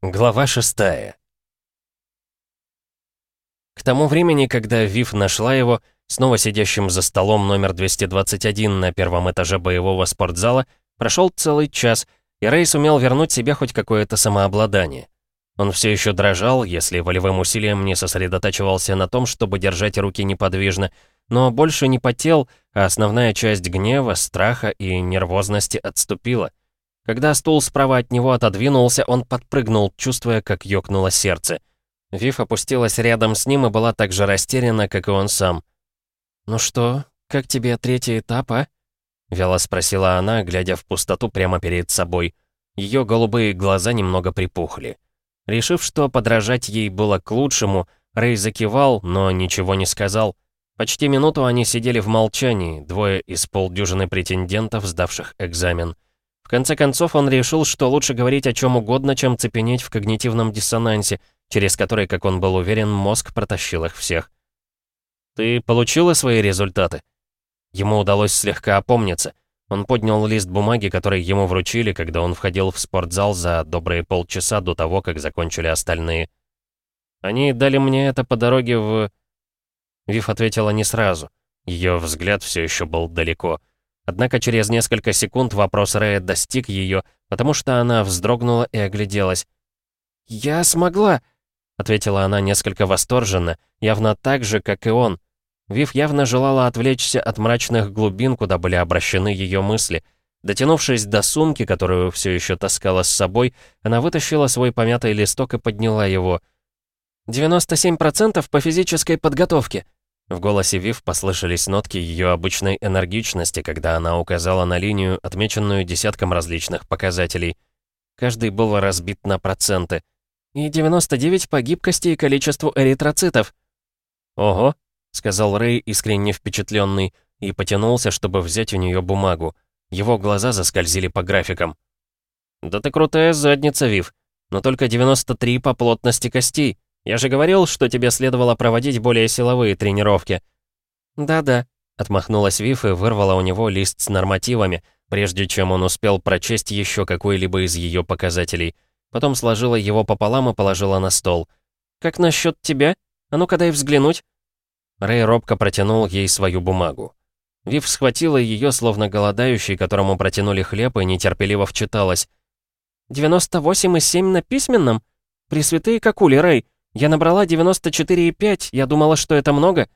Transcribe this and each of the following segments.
Глава шестая. К тому времени, когда Вив нашла его, снова сидящим за столом номер 221 на первом этаже боевого спортзала, прошел целый час, и Рэй сумел вернуть себе хоть какое-то самообладание. Он все еще дрожал, если волевым усилием не сосредотачивался на том, чтобы держать руки неподвижно, но больше не потел, а основная часть гнева, страха и нервозности отступила. Когда стул справа от него отодвинулся, он подпрыгнул, чувствуя, как ёкнуло сердце. Вив опустилась рядом с ним и была так же растеряна, как и он сам. «Ну что, как тебе третий этап, а?» Вяло спросила она, глядя в пустоту прямо перед собой. Ее голубые глаза немного припухли. Решив, что подражать ей было к лучшему, Рэй закивал, но ничего не сказал. Почти минуту они сидели в молчании, двое из полдюжины претендентов, сдавших экзамен. В конце концов, он решил, что лучше говорить о чем угодно, чем цепенеть в когнитивном диссонансе, через который, как он был уверен, мозг протащил их всех. «Ты получила свои результаты?» Ему удалось слегка опомниться. Он поднял лист бумаги, который ему вручили, когда он входил в спортзал за добрые полчаса до того, как закончили остальные. «Они дали мне это по дороге в...» Вив ответила не сразу. Ее взгляд все еще был далеко. Однако через несколько секунд вопрос Рэя достиг ее, потому что она вздрогнула и огляделась. «Я смогла!» — ответила она несколько восторженно, явно так же, как и он. Вив явно желала отвлечься от мрачных глубин, куда были обращены ее мысли. Дотянувшись до сумки, которую все еще таскала с собой, она вытащила свой помятый листок и подняла его. «97% по физической подготовке», в голосе Вив послышались нотки ее обычной энергичности, когда она указала на линию, отмеченную десятком различных показателей. Каждый был разбит на проценты. И 99 по гибкости и количеству эритроцитов. «Ого», — сказал Рэй, искренне впечатленный, и потянулся, чтобы взять у нее бумагу. Его глаза заскользили по графикам. «Да ты крутая задница, Вив, но только 93 по плотности костей. Я же говорил, что тебе следовало проводить более силовые тренировки». «Да-да», — отмахнулась Вив и вырвала у него лист с нормативами, прежде чем он успел прочесть еще какой-либо из ее показателей. Потом сложила его пополам и положила на стол. «Как насчет тебя? А ну-ка дай взглянуть». Рэй робко протянул ей свою бумагу. Вив схватила ее, словно голодающий, которому протянули хлеб, и нетерпеливо вчиталась. «98,7 на письменном? Пресвятые какули, Рэй! Я набрала 94,5, я думала, что это много».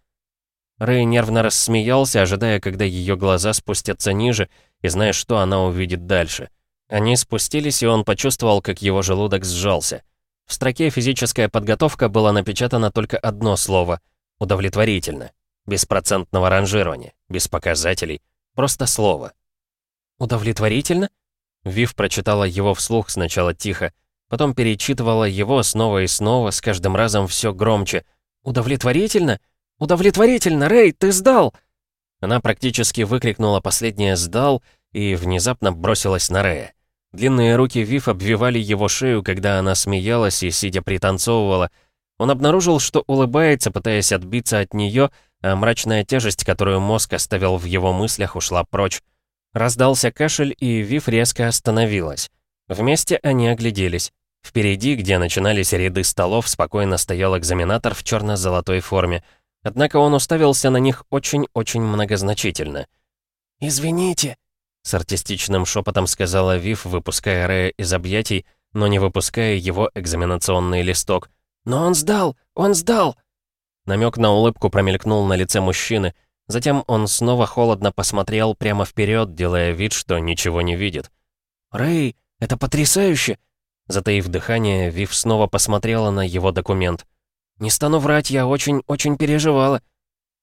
Рэй нервно рассмеялся, ожидая, когда ее глаза спустятся ниже, и зная, что она увидит дальше. Они спустились, и он почувствовал, как его желудок сжался. В строке «физическая подготовка» было напечатано только одно слово — «удовлетворительно». Без процентного ранжирования, без показателей, просто слово. «Удовлетворительно?» Вив прочитала его вслух сначала тихо, Потом перечитывала его снова и снова, с каждым разом все громче. «Удовлетворительно? Удовлетворительно, Рэй, ты сдал!» Она практически выкрикнула последнее «сдал» и внезапно бросилась на Рэя. Длинные руки Вив обвивали его шею, когда она смеялась и, сидя, пританцовывала. Он обнаружил, что улыбается, пытаясь отбиться от нее, а мрачная тяжесть, которую мозг оставил в его мыслях, ушла прочь. Раздался кашель, и Вив резко остановилась. Вместе они огляделись. Впереди, где начинались ряды столов, спокойно стоял экзаменатор в черно-золотой форме. Однако он уставился на них очень-очень многозначительно. «Извините», — с артистичным шепотом сказала Вив, выпуская Рэя из объятий, но не выпуская его экзаменационный листок. «Но он сдал! Он сдал!» Намек на улыбку промелькнул на лице мужчины. Затем он снова холодно посмотрел прямо вперед, делая вид, что ничего не видит. «Рэй, это потрясающе! Затаив дыхание, Вив снова посмотрела на его документ. «Не стану врать, я очень-очень переживала».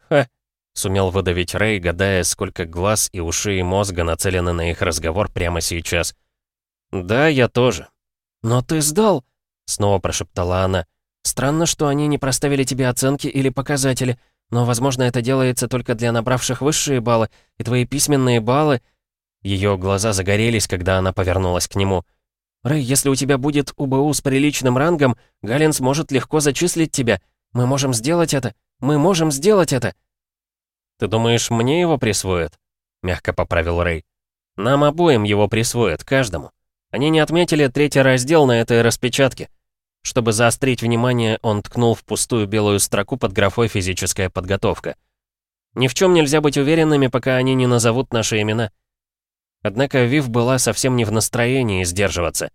«Ха!» — сумел выдавить Рэй, гадая, сколько глаз и ушей и мозга нацелены на их разговор прямо сейчас. «Да, я тоже». «Но ты сдал!» — снова прошептала она. «Странно, что они не проставили тебе оценки или показатели, но, возможно, это делается только для набравших высшие баллы, и твои письменные баллы...» Ее глаза загорелись, когда она повернулась к нему. «Рэй, если у тебя будет УБУ с приличным рангом, Галин сможет легко зачислить тебя. Мы можем сделать это. Мы можем сделать это». «Ты думаешь, мне его присвоят?» — мягко поправил Рэй. «Нам обоим его присвоят, каждому. Они не отметили третий раздел на этой распечатке. Чтобы заострить внимание, он ткнул в пустую белую строку под графой «Физическая подготовка». Ни в чем нельзя быть уверенными, пока они не назовут наши имена. Однако Вив была совсем не в настроении сдерживаться.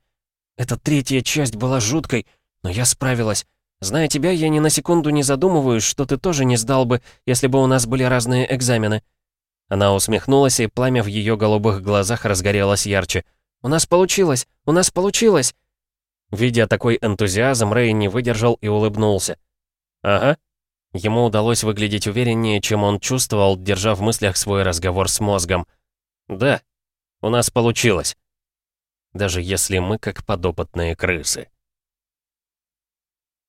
Эта третья часть была жуткой, но я справилась. Зная тебя, я ни на секунду не задумываюсь, что ты тоже не сдал бы, если бы у нас были разные экзамены. Она усмехнулась, и пламя в ее голубых глазах разгорелось ярче. «У нас получилось! У нас получилось!» Видя такой энтузиазм, Рэй не выдержал и улыбнулся. «Ага». Ему удалось выглядеть увереннее, чем он чувствовал, держа в мыслях свой разговор с мозгом. «Да, у нас получилось. Даже если мы как подопытные крысы».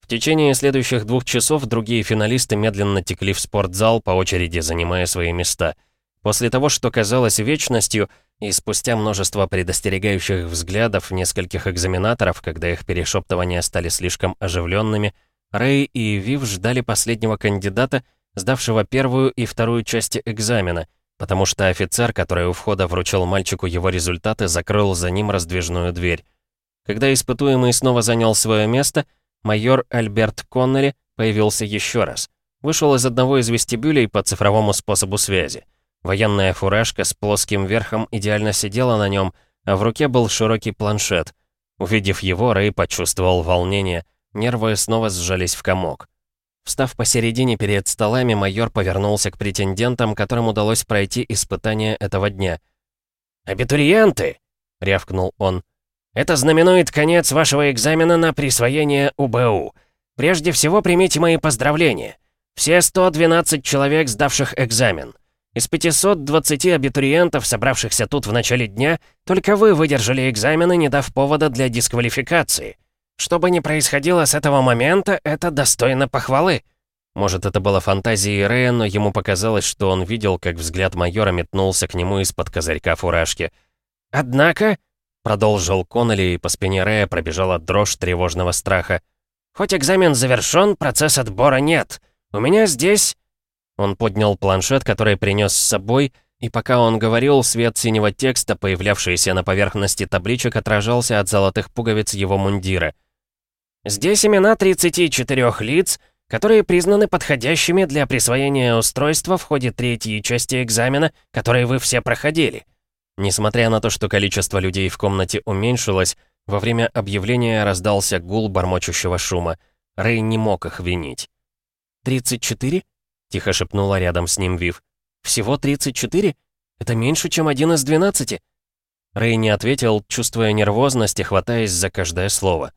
В течение следующих двух часов другие финалисты медленно текли в спортзал, по очереди занимая свои места. После того, что казалось вечностью, и спустя множество предостерегающих взглядов нескольких экзаменаторов, когда их перешептывания стали слишком оживленными, Рэй и Вив ждали последнего кандидата, сдавшего первую и вторую части экзамена, потому что офицер, который у входа вручил мальчику его результаты, закрыл за ним раздвижную дверь. Когда испытуемый снова занял свое место, майор Альберт Коннери появился еще раз. Вышел из одного из вестибюлей по цифровому способу связи. Военная фуражка с плоским верхом идеально сидела на нем, а в руке был широкий планшет. Увидев его, Рэй почувствовал волнение, нервы снова сжались в комок. Встав посередине перед столами, майор повернулся к претендентам, которым удалось пройти испытание этого дня. «Абитуриенты!» — рявкнул он. «Это знаменует конец вашего экзамена на присвоение УБУ. Прежде всего примите мои поздравления. Все 112 человек, сдавших экзамен. Из 520 абитуриентов, собравшихся тут в начале дня, только вы выдержали экзамены, не дав повода для дисквалификации. Что бы ни происходило с этого момента, это достойно похвалы. Может, это было фантазией Рэя, но ему показалось, что он видел, как взгляд майора метнулся к нему из-под козырька фуражки. «Однако», — продолжил Коннелли, и по спине Рэя пробежала дрожь тревожного страха, «хоть экзамен завершен, процесс отбора нет. У меня здесь...» Он поднял планшет, который принес с собой, и пока он говорил, свет синего текста, появлявшийся на поверхности табличек, отражался от золотых пуговиц его мундира. «Здесь имена 34 лиц, которые признаны подходящими для присвоения устройства в ходе третьей части экзамена, который вы все проходили». Несмотря на то, что количество людей в комнате уменьшилось, во время объявления раздался гул бормочущего шума. Рэй не мог их винить. «34?» — тихо шепнула рядом с ним Вив. «Всего 34? Это меньше, чем один из 12?» Рэй не ответил, чувствуя нервозность и хватаясь за каждое слово.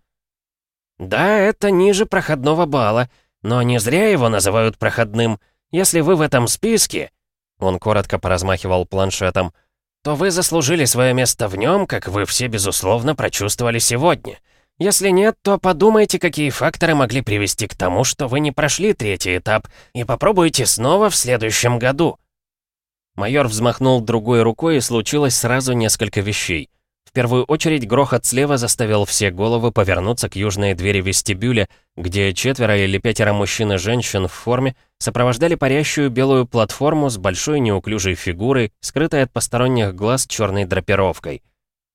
«Да, это ниже проходного балла, но не зря его называют проходным. Если вы в этом списке...» Он коротко поразмахивал планшетом. «То вы заслужили свое место в нем, как вы все, безусловно, прочувствовали сегодня. Если нет, то подумайте, какие факторы могли привести к тому, что вы не прошли третий этап, и попробуйте снова в следующем году». Майор взмахнул другой рукой, и случилось сразу несколько вещей. В первую очередь грохот слева заставил все головы повернуться к южной двери вестибюля, где четверо или пятеро мужчин и женщин в форме сопровождали парящую белую платформу с большой неуклюжей фигурой, скрытой от посторонних глаз черной драпировкой.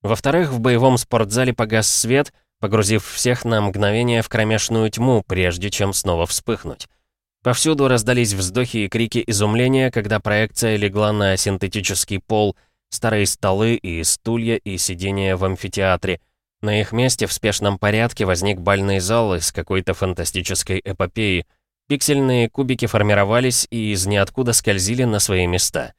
Во-вторых, в боевом спортзале погас свет — погрузив всех на мгновение в кромешную тьму, прежде чем снова вспыхнуть. Повсюду раздались вздохи и крики изумления, когда проекция легла на синтетический пол, старые столы и стулья и сиденья в амфитеатре. На их месте в спешном порядке возник бальный зал из какой-то фантастической эпопеи. Пиксельные кубики формировались и из ниоткуда скользили на свои места.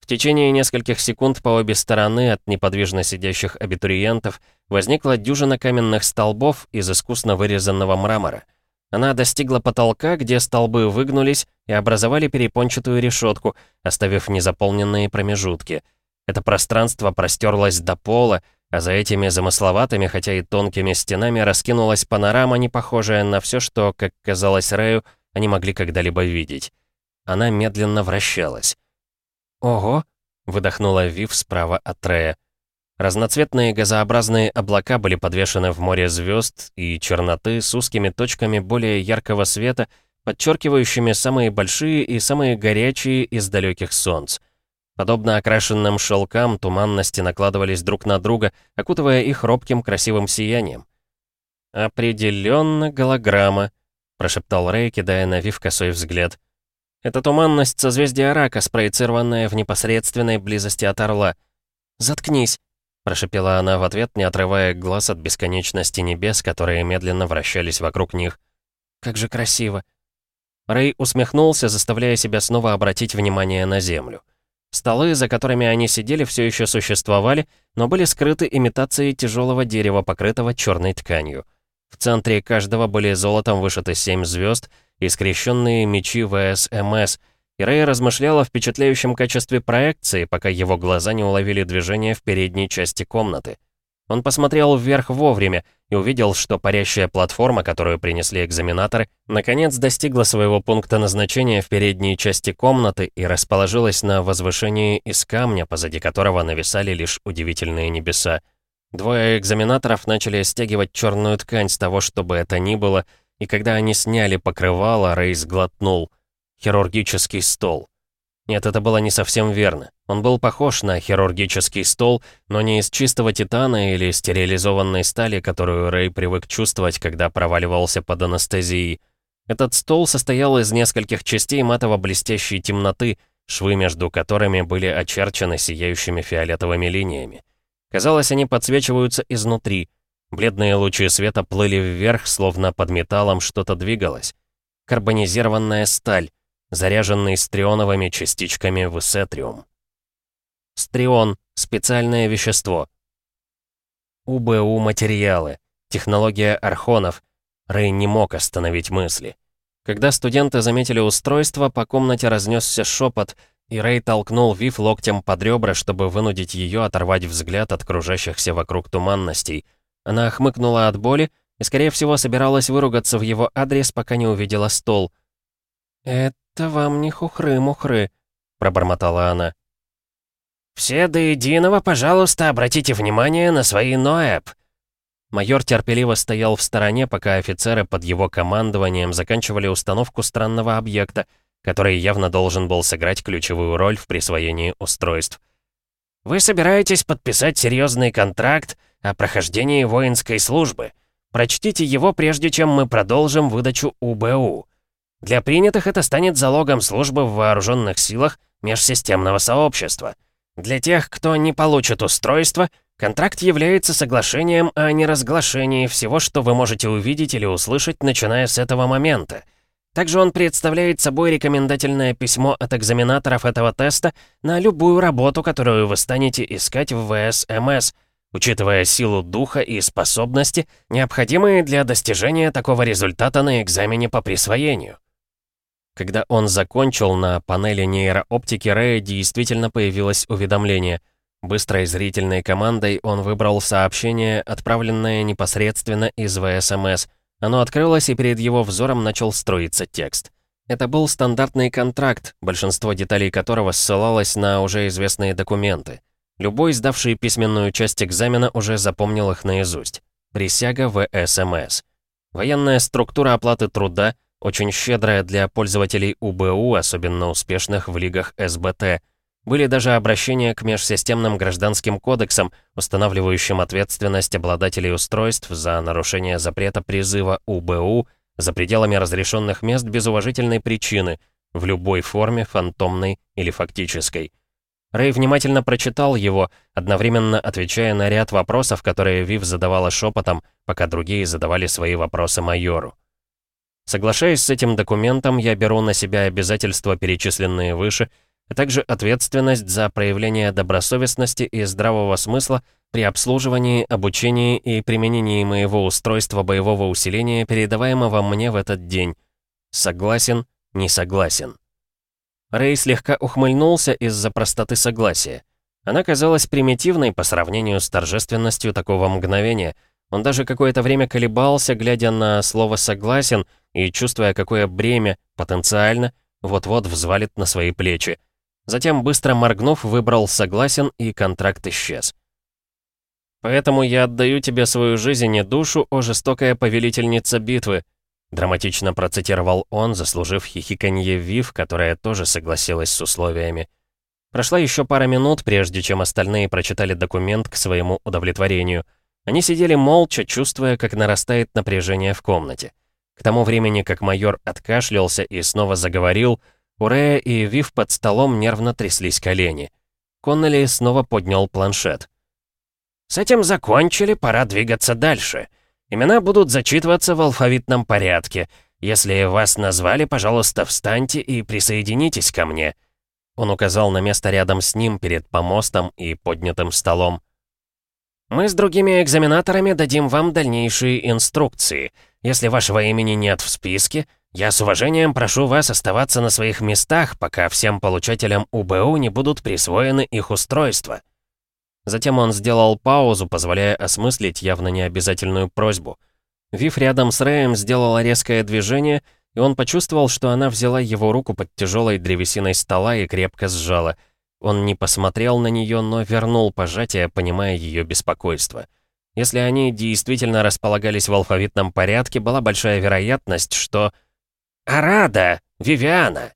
В течение нескольких секунд по обе стороны от неподвижно сидящих абитуриентов возникла дюжина каменных столбов из искусно вырезанного мрамора. Она достигла потолка, где столбы выгнулись и образовали перепончатую решетку, оставив незаполненные промежутки. Это пространство простерлось до пола, а за этими замысловатыми, хотя и тонкими стенами раскинулась панорама, не похожая на все, что, как казалось Рэю, они могли когда-либо видеть. Она медленно вращалась. «Ого!» — выдохнула Вив справа от Рея. Разноцветные газообразные облака были подвешены в море звезд и черноты с узкими точками более яркого света, подчеркивающими самые большие и самые горячие из далеких солнц. Подобно окрашенным шелкам, туманности накладывались друг на друга, окутывая их робким красивым сиянием. «Определенно голограмма», — прошептал Рэй, кидая на Вив косой взгляд. «Это туманность созвездия Рака, спроецированная в непосредственной близости от Орла. Заткнись», — прошепела она в ответ, не отрывая глаз от бесконечности небес, которые медленно вращались вокруг них. «Как же красиво!» Рэй усмехнулся, заставляя себя снова обратить внимание на Землю. Столы, за которыми они сидели, все еще существовали, но были скрыты имитацией тяжелого дерева, покрытого черной тканью. В центре каждого были золотом вышиты семь звезд и скрещенные мечи ВСМС, и Рэй размышлял о впечатляющем качестве проекции, пока его глаза не уловили движение в передней части комнаты. Он посмотрел вверх вовремя и увидел, что парящая платформа, которую принесли экзаменаторы, наконец достигла своего пункта назначения в передней части комнаты и расположилась на возвышении из камня, позади которого нависали лишь удивительные небеса. Двое экзаменаторов начали стягивать черную ткань с того, чтобы это ни было, и когда они сняли покрывало, Рейс глотнул. Хирургический стол. Нет, это было не совсем верно. Он был похож на хирургический стол, но не из чистого титана или стерилизованной стали, которую Рэй привык чувствовать, когда проваливался под анестезией. Этот стол состоял из нескольких частей матово-блестящей темноты, швы между которыми были очерчены сияющими фиолетовыми линиями. Казалось, они подсвечиваются изнутри. Бледные лучи света плыли вверх, словно под металлом что-то двигалось. Карбонизированная сталь, заряженный стрионовыми частичками в эссетриум. Стрион — специальное вещество. УБУ материалы, технология архонов. Рэй не мог остановить мысли. Когда студенты заметили устройство, по комнате разнесся шепот, и Рэй толкнул Вив локтем под ребра, чтобы вынудить ее оторвать взгляд от кружащихся вокруг туманностей. Она охмыкнула от боли и, скорее всего, собиралась выругаться в его адрес, пока не увидела стол. «Это вам не хухры-мухры», — пробормотала она. «Все до единого, пожалуйста, обратите внимание на свои ноэб». Майор терпеливо стоял в стороне, пока офицеры под его командованием заканчивали установку странного объекта — который явно должен был сыграть ключевую роль в присвоении устройств. «Вы собираетесь подписать серьезный контракт о прохождении воинской службы. Прочтите его, прежде чем мы продолжим выдачу УБУ. Для принятых это станет залогом службы в вооруженных силах межсистемного сообщества. Для тех, кто не получит устройство, контракт является соглашением о неразглашении всего, что вы можете увидеть или услышать, начиная с этого момента — также он представляет собой рекомендательное письмо от экзаменаторов этого теста на любую работу, которую вы станете искать в ВСМС, учитывая силу духа и способности, необходимые для достижения такого результата на экзамене по присвоению. Когда он закончил, на панели нейрооптики Рэя действительно появилось уведомление. Быстрой зрительной командой он выбрал сообщение, отправленное непосредственно из ВСМС — оно открылось, и перед его взором начал строиться текст. Это был стандартный контракт, большинство деталей которого ссылалось на уже известные документы. Любой, сдавший письменную часть экзамена, уже запомнил их наизусть. Присяга ВСМС. Военная структура оплаты труда, очень щедрая для пользователей УБУ, особенно успешных в лигах СБТ – были даже обращения к межсистемным гражданским кодексам, устанавливающим ответственность обладателей устройств за нарушение запрета призыва УБУ за пределами разрешенных мест без уважительной причины, в любой форме, фантомной или фактической. Рэй внимательно прочитал его, одновременно отвечая на ряд вопросов, которые Вив задавала шепотом, пока другие задавали свои вопросы майору. Соглашаясь с этим документом, я беру на себя обязательства, перечисленные выше, а также ответственность за проявление добросовестности и здравого смысла при обслуживании, обучении и применении моего устройства боевого усиления, передаваемого мне в этот день. Согласен, не согласен. Рэй слегка ухмыльнулся из-за простоты согласия. Она казалась примитивной по сравнению с торжественностью такого мгновения. Он даже какое-то время колебался, глядя на слово «согласен» и чувствуя, какое бремя, потенциально, вот-вот взвалит на свои плечи. Затем, быстро моргнув, выбрал «согласен» и контракт исчез. «Поэтому я отдаю тебе свою жизнь и душу, о жестокая повелительница битвы», драматично процитировал он, заслужив хихиканье Вив, которая тоже согласилась с условиями. Прошла еще пара минут, прежде чем остальные прочитали документ к своему удовлетворению. Они сидели молча, чувствуя, как нарастает напряжение в комнате. К тому времени, как майор откашлялся и снова заговорил, у Рея и Вив под столом нервно тряслись колени. Коннелли снова поднял планшет. «С этим закончили, пора двигаться дальше. Имена будут зачитываться в алфавитном порядке. Если вас назвали, пожалуйста, встаньте и присоединитесь ко мне». Он указал на место рядом с ним перед помостом и поднятым столом. «Мы с другими экзаменаторами дадим вам дальнейшие инструкции. Если вашего имени нет в списке, я с уважением прошу вас оставаться на своих местах, пока всем получателям УБУ не будут присвоены их устройства». Затем он сделал паузу, позволяя осмыслить явно необязательную просьбу. Вив рядом с Рэем сделала резкое движение, и он почувствовал, что она взяла его руку под тяжелой древесиной стола и крепко сжала. Он не посмотрел на нее, но вернул пожатие, понимая ее беспокойство. Если они действительно располагались в алфавитном порядке, была большая вероятность, что... «Арада! Вивиана!»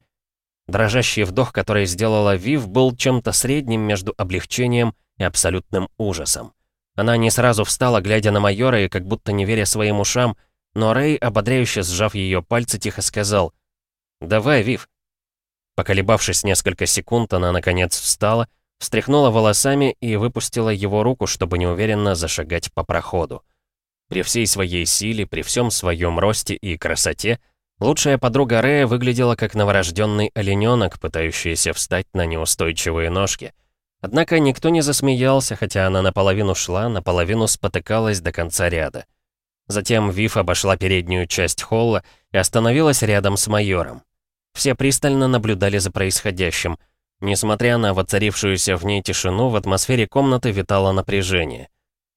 Дрожащий вдох, который сделала Вив, был чем-то средним между облегчением и абсолютным ужасом. Она не сразу встала, глядя на майора и как будто не веря своим ушам, но Рэй, ободряюще сжав ее пальцы, тихо сказал «Давай, Вив». Поколебавшись несколько секунд, она, наконец, встала, встряхнула волосами и выпустила его руку, чтобы неуверенно зашагать по проходу. При всей своей силе, при всем своем росте и красоте, лучшая подруга Рэя выглядела как новорожденный олененок, пытающийся встать на неустойчивые ножки. Однако никто не засмеялся, хотя она наполовину шла, наполовину спотыкалась до конца ряда. Затем Вив обошла переднюю часть холла и остановилась рядом с майором. Все пристально наблюдали за происходящим. Несмотря на воцарившуюся в ней тишину, в атмосфере комнаты витало напряжение.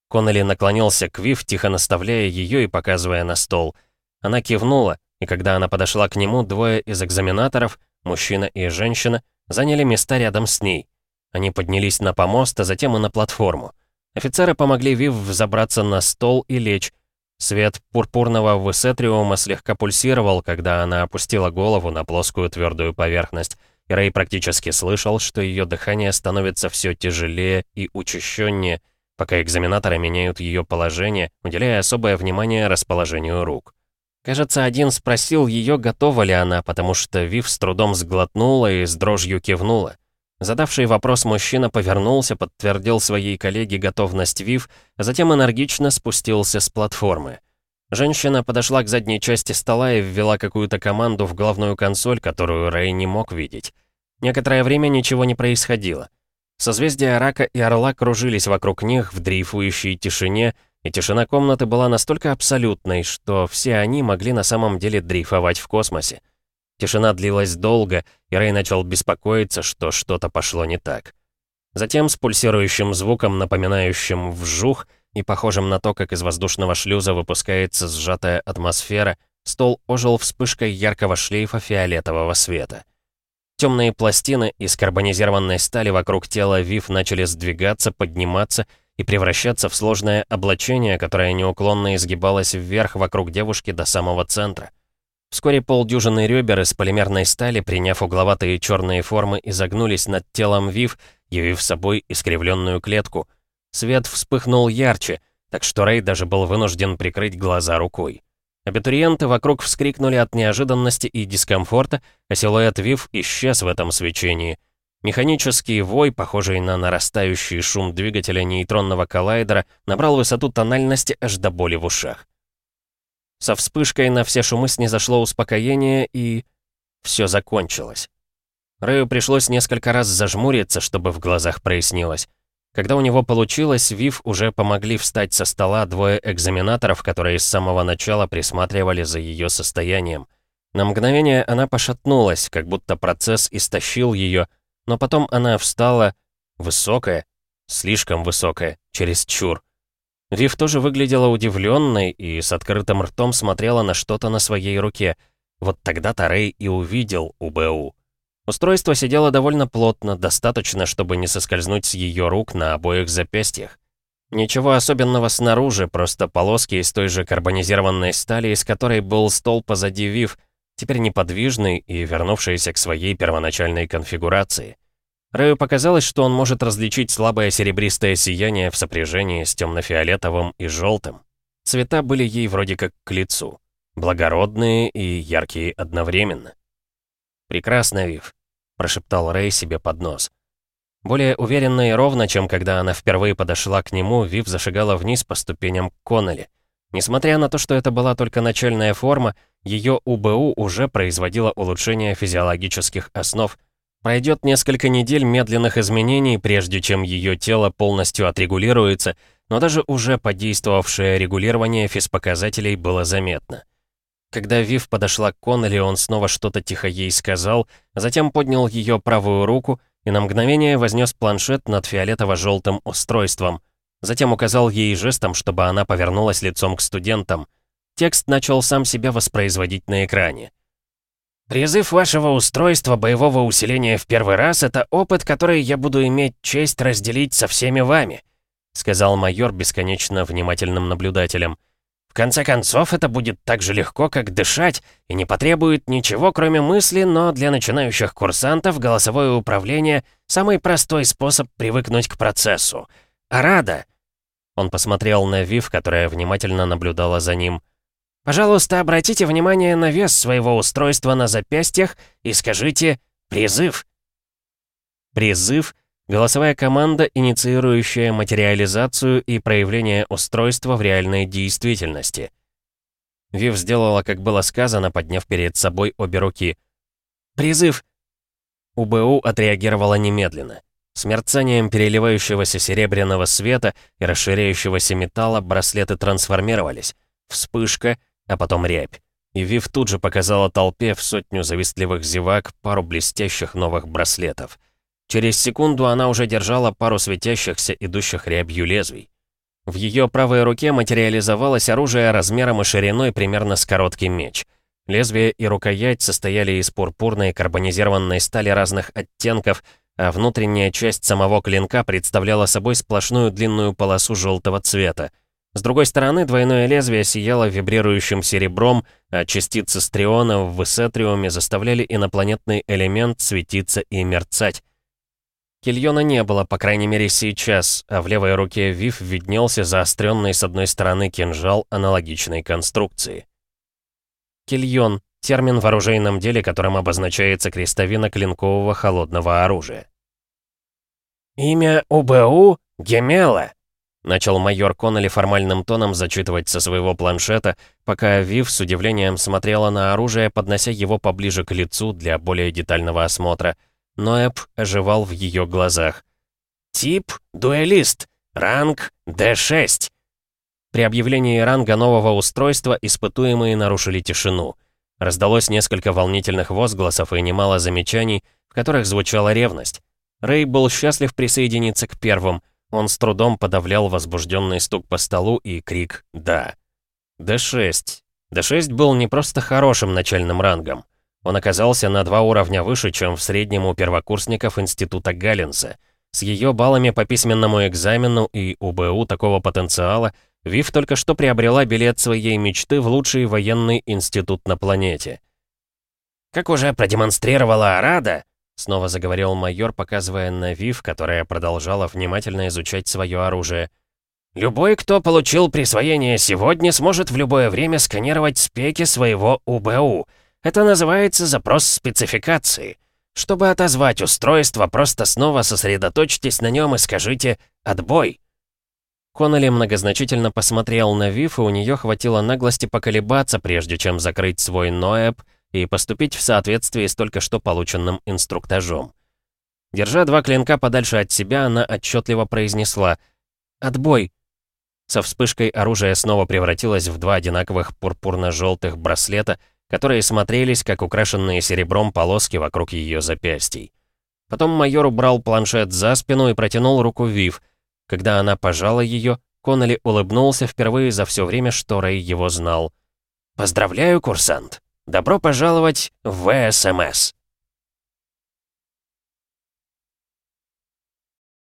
Коннелли наклонился к Вив, тихо наставляя ее и показывая на стол. Она кивнула, и когда она подошла к нему, двое из экзаменаторов, мужчина и женщина, заняли места рядом с ней. Они поднялись на помост, а затем и на платформу. Офицеры помогли Вив взобраться на стол и лечь, Свет пурпурного высетриума слегка пульсировал, когда она опустила голову на плоскую твердую поверхность, и Рэй практически слышал, что ее дыхание становится все тяжелее и учащеннее, пока экзаменаторы меняют ее положение, уделяя особое внимание расположению рук. Кажется, один спросил ее, готова ли она, потому что Вив с трудом сглотнула и с дрожью кивнула. Задавший вопрос мужчина повернулся, подтвердил своей коллеге готовность ВИВ, а затем энергично спустился с платформы. Женщина подошла к задней части стола и ввела какую-то команду в главную консоль, которую Рэй не мог видеть. Некоторое время ничего не происходило. Созвездия Рака и Орла кружились вокруг них в дрейфующей тишине, и тишина комнаты была настолько абсолютной, что все они могли на самом деле дрейфовать в космосе. Тишина длилась долго, и Рэй начал беспокоиться, что что-то пошло не так. Затем с пульсирующим звуком, напоминающим вжух, и похожим на то, как из воздушного шлюза выпускается сжатая атмосфера, стол ожил вспышкой яркого шлейфа фиолетового света. Темные пластины из карбонизированной стали вокруг тела Вив начали сдвигаться, подниматься и превращаться в сложное облачение, которое неуклонно изгибалось вверх вокруг девушки до самого центра. Вскоре полдюжины ребер из полимерной стали, приняв угловатые черные формы, изогнулись над телом Вив, явив собой искривленную клетку. Свет вспыхнул ярче, так что Рэй даже был вынужден прикрыть глаза рукой. Абитуриенты вокруг вскрикнули от неожиданности и дискомфорта, а силуэт Вив исчез в этом свечении. Механический вой, похожий на нарастающий шум двигателя нейтронного коллайдера, набрал высоту тональности аж до боли в ушах. Со вспышкой на все шумы снизошло успокоение, и... все закончилось. Рэю пришлось несколько раз зажмуриться, чтобы в глазах прояснилось. Когда у него получилось, Вив уже помогли встать со стола двое экзаменаторов, которые с самого начала присматривали за ее состоянием. На мгновение она пошатнулась, как будто процесс истощил ее, но потом она встала, высокая, слишком высокая, через чур. Вив тоже выглядела удивленной и с открытым ртом смотрела на что-то на своей руке. Вот тогда-то Рэй и увидел УБУ. Устройство сидело довольно плотно, достаточно, чтобы не соскользнуть с ее рук на обоих запястьях. Ничего особенного снаружи, просто полоски из той же карбонизированной стали, из которой был стол позади Вив, теперь неподвижный и вернувшийся к своей первоначальной конфигурации. Рэю показалось, что он может различить слабое серебристое сияние в сопряжении с темно-фиолетовым и желтым. Цвета были ей вроде как к лицу. Благородные и яркие одновременно. «Прекрасно, Вив», — прошептал Рэй себе под нос. Более уверенно и ровно, чем когда она впервые подошла к нему, Вив зашагала вниз по ступеням к Коннелли. Несмотря на то, что это была только начальная форма, ее УБУ уже производила улучшение физиологических основ — Пройдет несколько недель медленных изменений, прежде чем ее тело полностью отрегулируется, но даже уже подействовавшее регулирование физпоказателей было заметно. Когда Вив подошла к Коннелли, он снова что-то тихо ей сказал, затем поднял ее правую руку и на мгновение вознес планшет над фиолетово-желтым устройством. Затем указал ей жестом, чтобы она повернулась лицом к студентам. Текст начал сам себя воспроизводить на экране. Призыв вашего устройства боевого усиления в первый раз — это опыт, который я буду иметь честь разделить со всеми вами», — сказал майор бесконечно внимательным наблюдателем. «В конце концов, это будет так же легко, как дышать, и не потребует ничего, кроме мысли, но для начинающих курсантов голосовое управление — самый простой способ привыкнуть к процессу. А рада...» Он посмотрел на Вив, которая внимательно наблюдала за ним — Пожалуйста, обратите внимание на вес своего устройства на запястьях и скажите «призыв». Призыв — голосовая команда, инициирующая материализацию и проявление устройства в реальной действительности. Вив сделала, как было сказано, подняв перед собой обе руки. «Призыв!» УБУ отреагировала немедленно. С мерцанием переливающегося серебряного света и расширяющегося металла браслеты трансформировались. Вспышка — а потом рябь. И Вив тут же показала толпе в сотню завистливых зевак пару блестящих новых браслетов. Через секунду она уже держала пару светящихся, идущих рябью лезвий. В ее правой руке материализовалось оружие размером и шириной примерно с короткий меч. Лезвие и рукоять состояли из пурпурной карбонизированной стали разных оттенков, а внутренняя часть самого клинка представляла собой сплошную длинную полосу желтого цвета. С другой стороны, двойное лезвие сияло вибрирующим серебром, а частицы стриона в высетриуме заставляли инопланетный элемент светиться и мерцать. Кильона не было, по крайней мере сейчас, а в левой руке Вив виднелся заостренный с одной стороны кинжал аналогичной конструкции. Кильон — термин в оружейном деле, которым обозначается крестовина клинкового холодного оружия. «Имя УБУ — Гемела», Начал майор Коннелли формальным тоном зачитывать со своего планшета, пока Вив с удивлением смотрела на оружие, поднося его поближе к лицу для более детального осмотра. Ноэб оживал в ее глазах. «Тип — дуэлист. Ранг — D6». При объявлении ранга нового устройства испытуемые нарушили тишину. Раздалось несколько волнительных возгласов и немало замечаний, в которых звучала ревность. Рэй был счастлив присоединиться к первым — он с трудом подавлял возбужденный стук по столу и крик «Да». Д6. Д6 был не просто хорошим начальным рангом. Он оказался на два уровня выше, чем в среднем у первокурсников Института Галлинса. С ее баллами по письменному экзамену и УБУ такого потенциала Вив только что приобрела билет своей мечты в лучший военный институт на планете. Как уже продемонстрировала Арада, Снова заговорил майор, показывая на Вив, которая продолжала внимательно изучать свое оружие. «Любой, кто получил присвоение сегодня, сможет в любое время сканировать спеки своего УБУ. Это называется запрос спецификации. Чтобы отозвать устройство, просто снова сосредоточьтесь на нем и скажите «отбой». Коннелли многозначительно посмотрел на Вив, и у нее хватило наглости поколебаться, прежде чем закрыть свой Ноэб и поступить в соответствии с только что полученным инструктажом. Держа два клинка подальше от себя, она отчетливо произнесла «Отбой!». Со вспышкой оружие снова превратилось в два одинаковых пурпурно-желтых браслета, которые смотрелись, как украшенные серебром полоски вокруг ее запястий. Потом майор убрал планшет за спину и протянул руку Вив. Когда она пожала ее, Коннелли улыбнулся впервые за все время, что Рэй его знал. «Поздравляю, курсант!» Добро пожаловать в ВСМС.